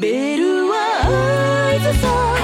ベルは合図さ